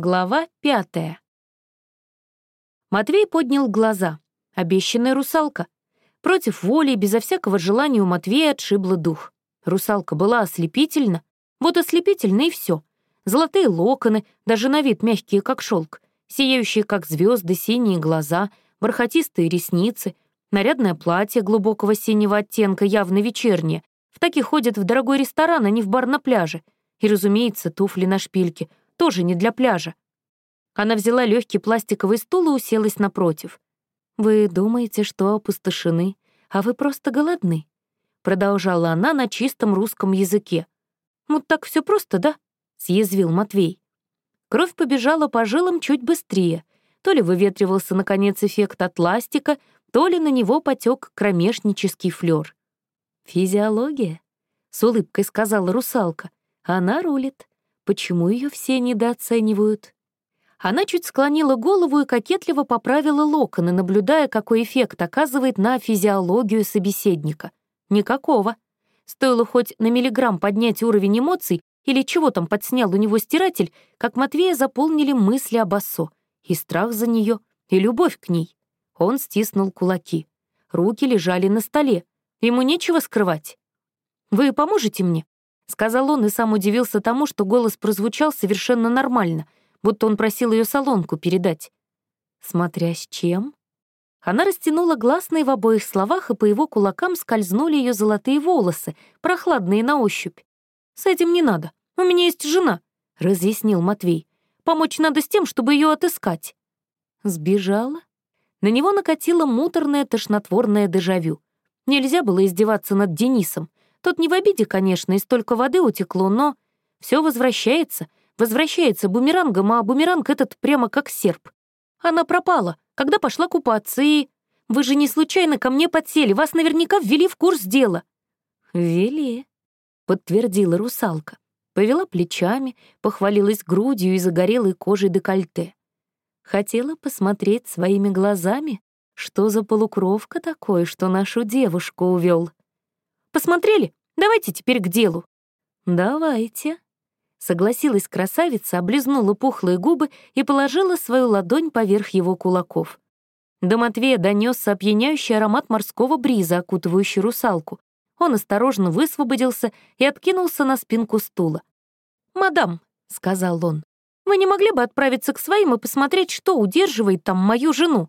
Глава пятая. Матвей поднял глаза. Обещанная русалка. Против воли, безо всякого желания у Матвея отшибла дух. Русалка была ослепительна. Вот ослепительна и все. Золотые локоны, даже на вид мягкие, как шелк, сияющие, как звезды, синие глаза, бархатистые ресницы, нарядное платье глубокого синего оттенка, явно вечернее. В таких ходят в дорогой ресторан, а не в бар на пляже. И, разумеется, туфли на шпильке — тоже не для пляжа. Она взяла легкий пластиковый стул и уселась напротив. «Вы думаете, что опустошены, а вы просто голодны?» Продолжала она на чистом русском языке. «Вот так все просто, да?» — съязвил Матвей. Кровь побежала по жилам чуть быстрее. То ли выветривался, наконец, эффект от ластика, то ли на него потек кромешнический флёр. «Физиология», — с улыбкой сказала русалка. «Она рулит. Почему ее все недооценивают? Она чуть склонила голову и кокетливо поправила локоны, наблюдая, какой эффект оказывает на физиологию собеседника. Никакого. Стоило хоть на миллиграмм поднять уровень эмоций или чего там подснял у него стиратель, как Матвея заполнили мысли об Ассо, и страх за нее, и любовь к ней. Он стиснул кулаки. Руки лежали на столе. Ему нечего скрывать. «Вы поможете мне?» Сказал он и сам удивился тому, что голос прозвучал совершенно нормально, будто он просил ее солонку передать. Смотря с чем? Она растянула гласные в обоих словах, и по его кулакам скользнули ее золотые волосы, прохладные на ощупь. «С этим не надо. У меня есть жена», — разъяснил Матвей. «Помочь надо с тем, чтобы ее отыскать». Сбежала? На него накатило муторное тошнотворное дежавю. Нельзя было издеваться над Денисом. Тот не в обиде, конечно, и столько воды утекло, но все возвращается, возвращается бумерангом, а бумеранг этот прямо как серп. Она пропала, когда пошла купаться, и... Вы же не случайно ко мне подсели, вас наверняка ввели в курс дела». «Ввели», — подтвердила русалка. Повела плечами, похвалилась грудью и загорелой кожей декольте. Хотела посмотреть своими глазами, что за полукровка такой, что нашу девушку увел. Посмотрели? Давайте теперь к делу». «Давайте», — согласилась красавица, облизнула пухлые губы и положила свою ладонь поверх его кулаков. До Матвея донесся опьяняющий аромат морского бриза, окутывающий русалку. Он осторожно высвободился и откинулся на спинку стула. «Мадам», — сказал он, — «вы не могли бы отправиться к своим и посмотреть, что удерживает там мою жену?»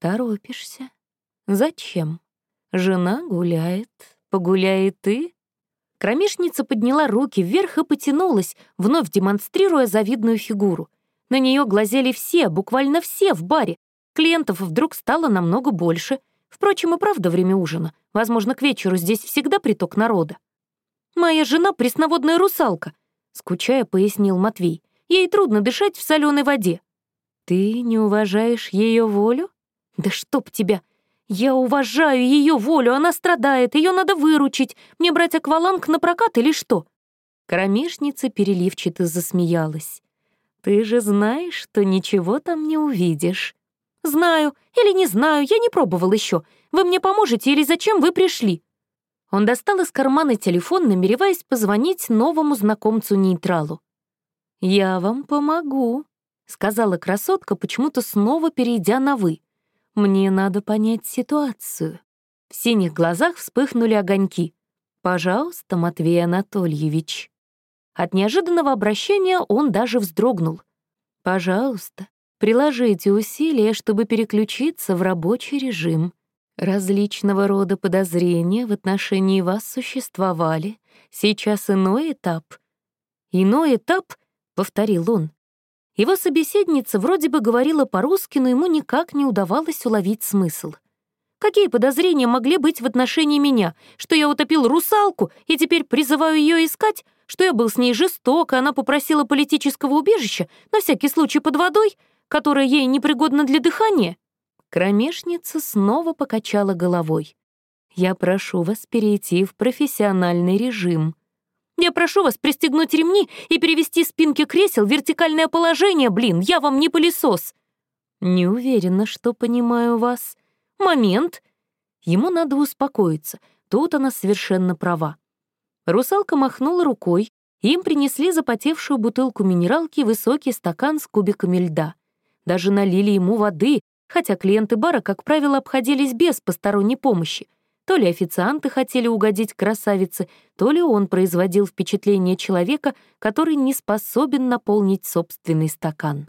«Торопишься? Зачем? Жена гуляет, Погуляй и ты?» Кромешница подняла руки вверх и потянулась, вновь демонстрируя завидную фигуру. На нее глазели все, буквально все в баре. Клиентов вдруг стало намного больше. Впрочем, и правда время ужина. Возможно, к вечеру здесь всегда приток народа. «Моя жена — пресноводная русалка», — скучая, пояснил Матвей. «Ей трудно дышать в соленой воде». «Ты не уважаешь ее волю?» «Да чтоб тебя!» «Я уважаю ее волю, она страдает, ее надо выручить. Мне брать акваланг на прокат или что?» Кромешница переливчато засмеялась. «Ты же знаешь, что ничего там не увидишь». «Знаю или не знаю, я не пробовал еще. Вы мне поможете или зачем вы пришли?» Он достал из кармана телефон, намереваясь позвонить новому знакомцу-нейтралу. «Я вам помогу», — сказала красотка, почему-то снова перейдя на «вы». Мне надо понять ситуацию. В синих глазах вспыхнули огоньки. «Пожалуйста, Матвей Анатольевич». От неожиданного обращения он даже вздрогнул. «Пожалуйста, приложите усилия, чтобы переключиться в рабочий режим. Различного рода подозрения в отношении вас существовали. Сейчас иной этап». «Иной этап?» — повторил он. Его собеседница вроде бы говорила по-русски, но ему никак не удавалось уловить смысл. Какие подозрения могли быть в отношении меня? Что я утопил русалку и теперь призываю ее искать? Что я был с ней жесток, и она попросила политического убежища, на всякий случай под водой, которая ей непригодна для дыхания? Кромешница снова покачала головой. «Я прошу вас перейти в профессиональный режим», я прошу вас пристегнуть ремни и перевести спинки кресел в вертикальное положение, блин, я вам не пылесос. Не уверена, что понимаю вас. Момент. Ему надо успокоиться. Тут она совершенно права. Русалка махнула рукой, Им принесли запотевшую бутылку минералки и высокий стакан с кубиками льда. Даже налили ему воды, хотя клиенты бара, как правило, обходились без посторонней помощи. То ли официанты хотели угодить красавице, то ли он производил впечатление человека, который не способен наполнить собственный стакан.